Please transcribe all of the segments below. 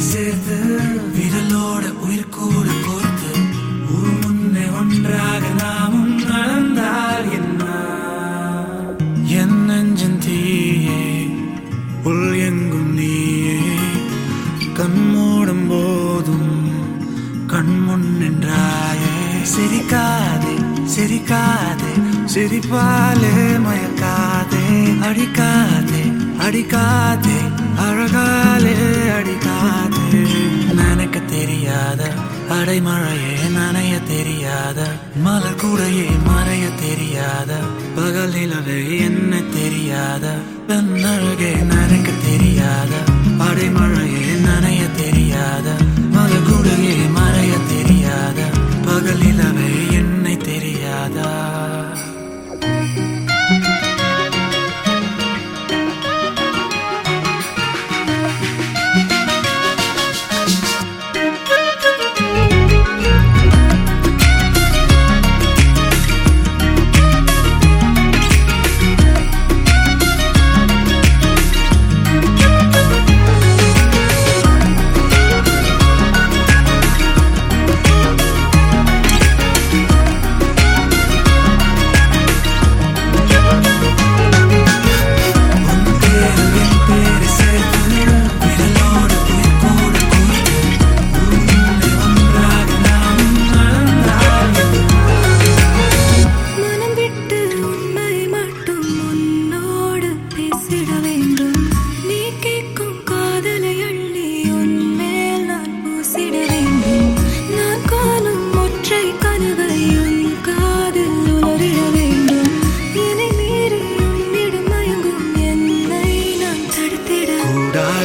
சேர்த்து விரலோட உயிர் கூட கோர்த்து ஊர் முன்னே ஒன்றாக நாமும் நடந்தால் என்ன? என் நெஞ்சின் தீயே உள் எங்கும் நீயே. கண் மூடும் போதும் கண் முன் நின்றாயே. சிரிக்காதே சிரிக்காதே சிரிப்பாலே மயக்காதே. அடிக்காதே அடிக்காதே. அழகாலே அடிக்காதே. நினைக்க தெரியாத அடைமழையே நனைய தெரியாத. மலர் கூடையே மறைய தெரியாத. பகல் நிலவே என்ன தெரியாத. பெண்ணழகே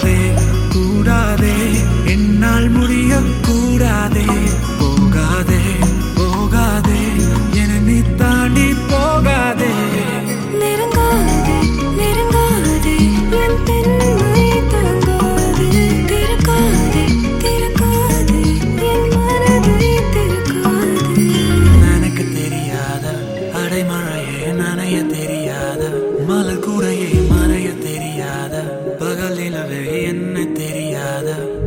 கூடாதே கூடாதே. என்னால் முடிய கூடாதே போகாதே போகாதே. என்னை தாண்டி போகாதே. நெருங்காதே நெருங்காதே. என் தென்மை எனக்கு தெரியாத அடைமழை them.